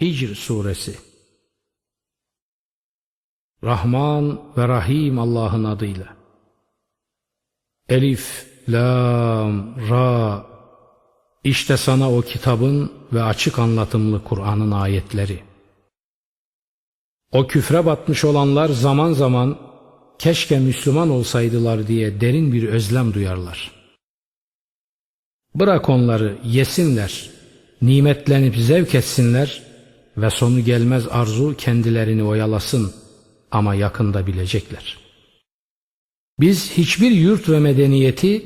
Hicr Suresi Rahman ve Rahim Allah'ın adıyla. Elif, Lam, Ra İşte sana o kitabın ve açık anlatımlı Kur'an'ın ayetleri. O küfre batmış olanlar zaman zaman keşke Müslüman olsaydılar diye derin bir özlem duyarlar. Bırak onları yesinler, nimetlenip zevk etsinler ve sonu gelmez arzu kendilerini oyalasın ama yakında bilecekler. Biz hiçbir yurt ve medeniyeti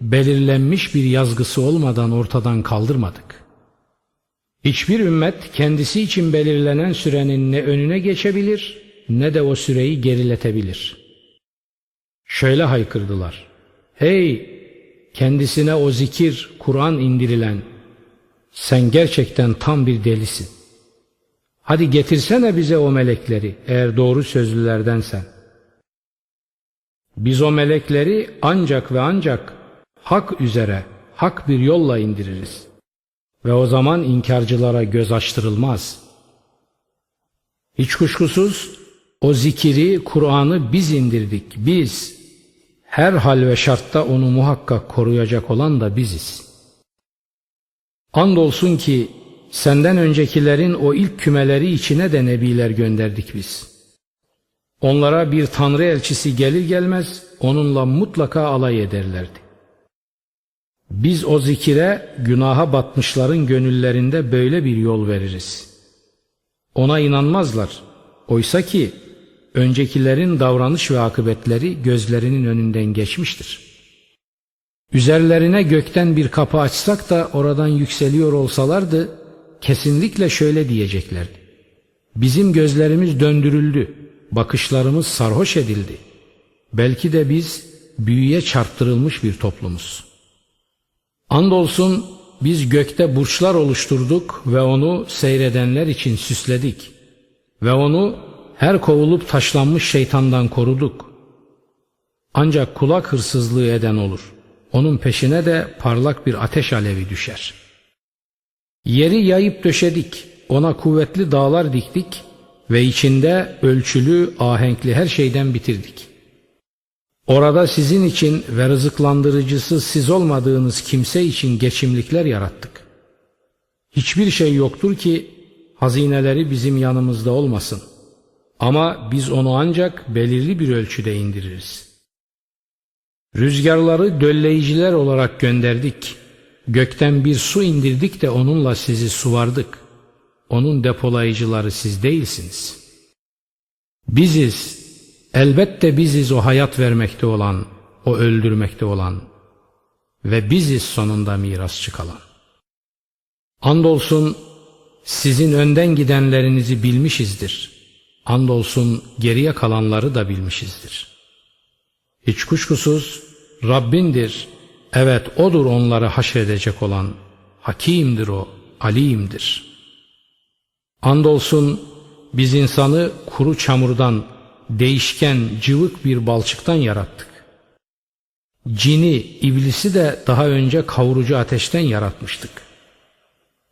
belirlenmiş bir yazgısı olmadan ortadan kaldırmadık. Hiçbir ümmet kendisi için belirlenen sürenin ne önüne geçebilir ne de o süreyi geriletebilir. Şöyle haykırdılar. Hey kendisine o zikir, Kur'an indirilen sen gerçekten tam bir delisin. Hadi getirsene bize o melekleri eğer doğru sözlülerdensen. Biz o melekleri ancak ve ancak hak üzere, hak bir yolla indiririz. Ve o zaman inkarcılara göz açtırılmaz. Hiç kuşkusuz o zikiri, Kur'an'ı biz indirdik, biz. Her hal ve şartta onu muhakkak koruyacak olan da biziz. Andolsun ki senden öncekilerin o ilk kümeleri içine de nebiler gönderdik biz. Onlara bir tanrı elçisi gelir gelmez onunla mutlaka alay ederlerdi. Biz o zikire günaha batmışların gönüllerinde böyle bir yol veririz. Ona inanmazlar. Oysa ki öncekilerin davranış ve akıbetleri gözlerinin önünden geçmiştir. Üzerlerine gökten bir kapı açsak da oradan yükseliyor olsalardı kesinlikle şöyle diyeceklerdi. Bizim gözlerimiz döndürüldü, bakışlarımız sarhoş edildi. Belki de biz büyüye çarptırılmış bir toplumuz. Andolsun biz gökte burçlar oluşturduk ve onu seyredenler için süsledik. Ve onu her kovulup taşlanmış şeytandan koruduk. Ancak kulak hırsızlığı eden olur. Onun peşine de parlak bir ateş alevi düşer. Yeri yayıp döşedik, ona kuvvetli dağlar diktik ve içinde ölçülü, ahenkli her şeyden bitirdik. Orada sizin için ve rızıklandırıcısı siz olmadığınız kimse için geçimlikler yarattık. Hiçbir şey yoktur ki hazineleri bizim yanımızda olmasın. Ama biz onu ancak belirli bir ölçüde indiririz. Rüzgarları dölleyiciler olarak gönderdik. Gökten bir su indirdik de onunla sizi suvardık. Onun depolayıcıları siz değilsiniz. Biziz, elbette biziz o hayat vermekte olan, o öldürmekte olan ve biziz sonunda miras çıkalan. Andolsun sizin önden gidenlerinizi bilmişizdir. Andolsun geriye kalanları da bilmişizdir. Hiç kuşkusuz Rabbindir. Evet O'dur onları haşredecek olan. Hakimdir O, alimdir. Andolsun biz insanı kuru çamurdan, değişken, cıvık bir balçıktan yarattık. Cini, iblisi de daha önce kavurucu ateşten yaratmıştık.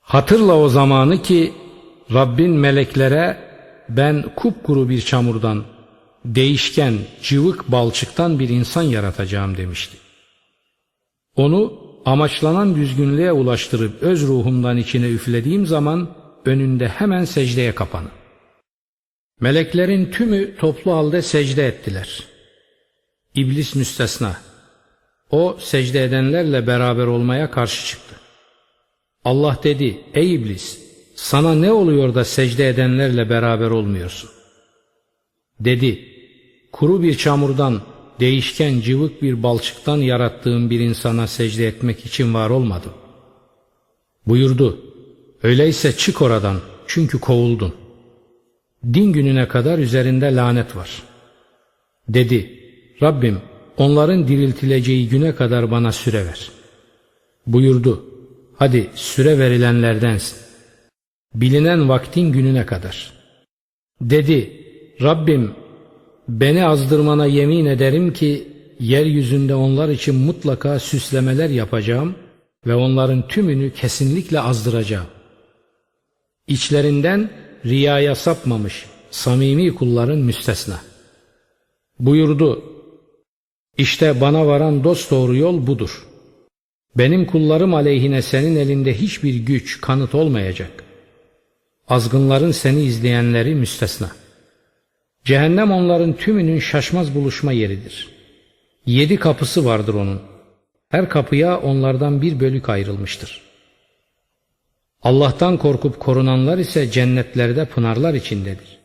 Hatırla o zamanı ki Rabbin meleklere ben kupkuru bir çamurdan, değişken, cıvık balçıktan bir insan yaratacağım demişti. Onu amaçlanan düzgünlüğe ulaştırıp öz ruhumdan içine üflediğim zaman önünde hemen secdeye kapanı. Meleklerin tümü toplu halde secde ettiler. İblis müstesna. O secde edenlerle beraber olmaya karşı çıktı. Allah dedi, ey iblis sana ne oluyor da secde edenlerle beraber olmuyorsun? Dedi, kuru bir çamurdan, değişken cıvık bir balçıktan yarattığım bir insana secde etmek için var olmadım. Buyurdu, öyleyse çık oradan çünkü kovuldun. Din gününe kadar üzerinde lanet var. Dedi, Rabbim onların diriltileceği güne kadar bana süre ver. Buyurdu, hadi süre verilenlerdensin bilinen vaktin gününe kadar. Dedi, Rabbim beni azdırmana yemin ederim ki yeryüzünde onlar için mutlaka süslemeler yapacağım ve onların tümünü kesinlikle azdıracağım. İçlerinden riyaya sapmamış samimi kulların müstesna. Buyurdu, işte bana varan dost doğru yol budur. Benim kullarım aleyhine senin elinde hiçbir güç, kanıt olmayacak. Azgınların seni izleyenleri müstesna. Cehennem onların tümünün şaşmaz buluşma yeridir. Yedi kapısı vardır onun. Her kapıya onlardan bir bölük ayrılmıştır. Allah'tan korkup korunanlar ise cennetlerde pınarlar içindedir.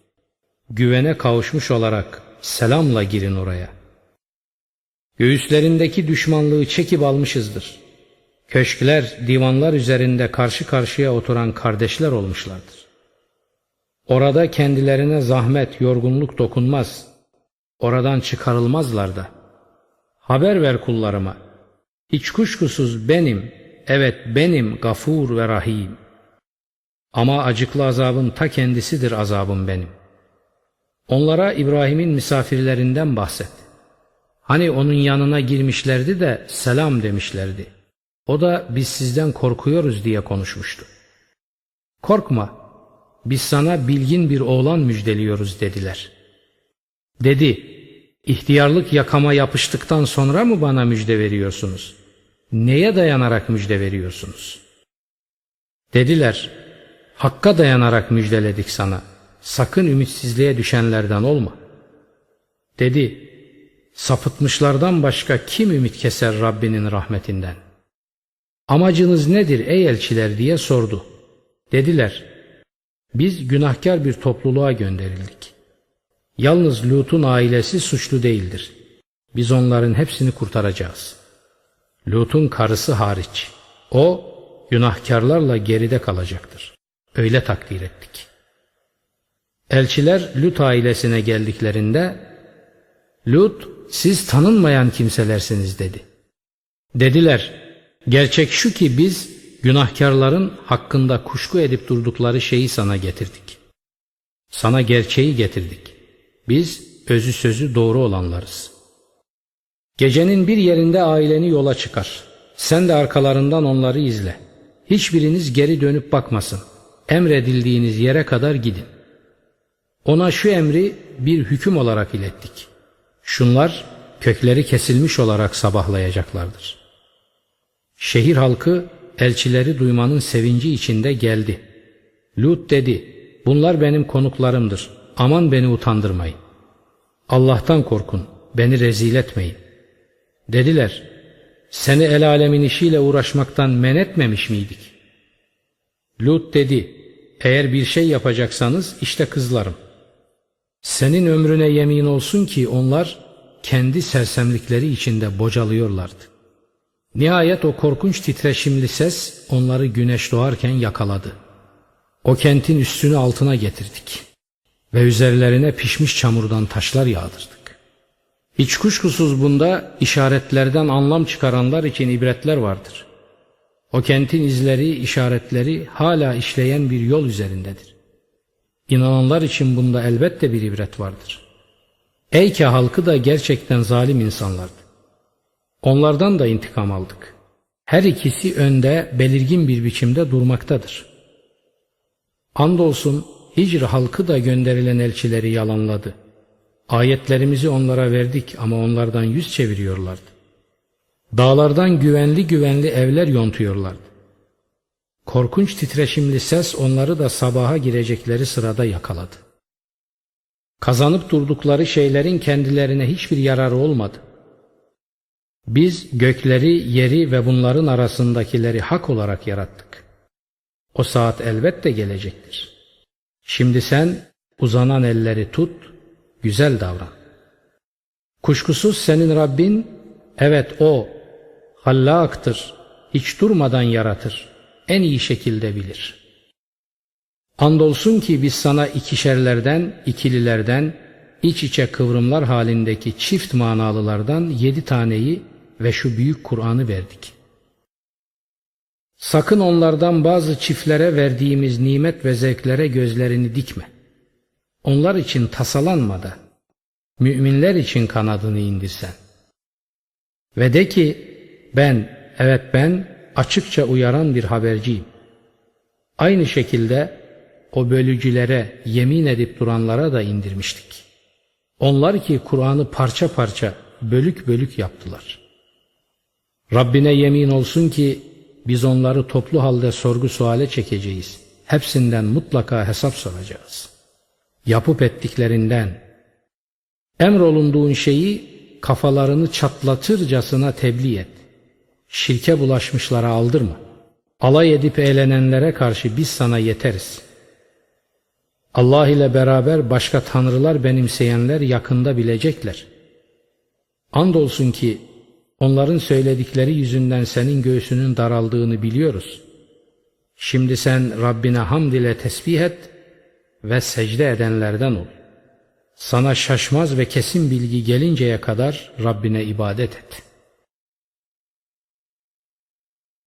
Güvene kavuşmuş olarak selamla girin oraya. Göğüslerindeki düşmanlığı çekip almışızdır. Köşkler, divanlar üzerinde karşı karşıya oturan kardeşler olmuşlardır. Orada kendilerine zahmet, yorgunluk dokunmaz. Oradan çıkarılmazlar da. Haber ver kullarıma. Hiç kuşkusuz benim, evet benim gafur ve rahim. Ama acıklı azabın ta kendisidir azabım benim. Onlara İbrahim'in misafirlerinden bahset. Hani onun yanına girmişlerdi de selam demişlerdi. O da biz sizden korkuyoruz diye konuşmuştu. Korkma, biz sana bilgin bir oğlan müjdeliyoruz dediler. Dedi, ihtiyarlık yakama yapıştıktan sonra mı bana müjde veriyorsunuz? Neye dayanarak müjde veriyorsunuz? Dediler, Hakka dayanarak müjdeledik sana. Sakın ümitsizliğe düşenlerden olma. Dedi, sapıtmışlardan başka kim ümit keser Rabbinin rahmetinden? Amacınız nedir ey elçiler diye sordu. Dediler, biz günahkar bir topluluğa gönderildik. Yalnız Lut'un ailesi suçlu değildir. Biz onların hepsini kurtaracağız. Lut'un karısı hariç. O günahkarlarla geride kalacaktır. Öyle takdir ettik. Elçiler Lut ailesine geldiklerinde Lut siz tanınmayan kimselersiniz dedi. Dediler gerçek şu ki biz günahkarların hakkında kuşku edip durdukları şeyi sana getirdik. Sana gerçeği getirdik. Biz özü sözü doğru olanlarız. Gecenin bir yerinde aileni yola çıkar. Sen de arkalarından onları izle. Hiçbiriniz geri dönüp bakmasın emredildiğiniz yere kadar gidin. Ona şu emri bir hüküm olarak ilettik. Şunlar kökleri kesilmiş olarak sabahlayacaklardır. Şehir halkı elçileri duymanın sevinci içinde geldi. Lut dedi, bunlar benim konuklarımdır. Aman beni utandırmayın. Allah'tan korkun, beni rezil etmeyin. Dediler, seni el alemin işiyle uğraşmaktan men etmemiş miydik? Lut dedi, eğer bir şey yapacaksanız işte kızlarım. Senin ömrüne yemin olsun ki onlar kendi sersemlikleri içinde bocalıyorlardı. Nihayet o korkunç titreşimli ses onları güneş doğarken yakaladı. O kentin üstünü altına getirdik ve üzerlerine pişmiş çamurdan taşlar yağdırdık. Hiç kuşkusuz bunda işaretlerden anlam çıkaranlar için ibretler vardır.'' O kentin izleri, işaretleri hala işleyen bir yol üzerindedir. İnananlar için bunda elbette bir ibret vardır. Eyke halkı da gerçekten zalim insanlardı. Onlardan da intikam aldık. Her ikisi önde belirgin bir biçimde durmaktadır. Andolsun Hicr halkı da gönderilen elçileri yalanladı. Ayetlerimizi onlara verdik ama onlardan yüz çeviriyorlardı. Dağlardan güvenli güvenli evler yontuyorlardı. Korkunç titreşimli ses onları da sabaha girecekleri sırada yakaladı. Kazanıp durdukları şeylerin kendilerine hiçbir yararı olmadı. Biz gökleri, yeri ve bunların arasındakileri hak olarak yarattık. O saat elbette gelecektir. Şimdi sen uzanan elleri tut, güzel davran. Kuşkusuz senin Rabbin, evet O hallaktır, hiç durmadan yaratır, en iyi şekilde bilir. Andolsun ki biz sana ikişerlerden, ikililerden, iç içe kıvrımlar halindeki çift manalılardan yedi taneyi ve şu büyük Kur'an'ı verdik. Sakın onlardan bazı çiftlere verdiğimiz nimet ve zevklere gözlerini dikme. Onlar için tasalanma da, müminler için kanadını indirsen. Ve de ki, ben, evet ben açıkça uyaran bir haberciyim. Aynı şekilde o bölücülere, yemin edip duranlara da indirmiştik. Onlar ki Kur'an'ı parça parça, bölük bölük yaptılar. Rabbine yemin olsun ki biz onları toplu halde sorgu suale çekeceğiz. Hepsinden mutlaka hesap soracağız. Yapıp ettiklerinden, emrolunduğun şeyi kafalarını çatlatırcasına tebliğ et. Şirke bulaşmışlara aldırma. Alay edip eğlenenlere karşı biz sana yeteriz. Allah ile beraber başka tanrılar benimseyenler yakında bilecekler. Andolsun ki onların söyledikleri yüzünden senin göğsünün daraldığını biliyoruz. Şimdi sen Rabbine hamd ile tesbih et ve secde edenlerden ol. Sana şaşmaz ve kesin bilgi gelinceye kadar Rabbine ibadet et.''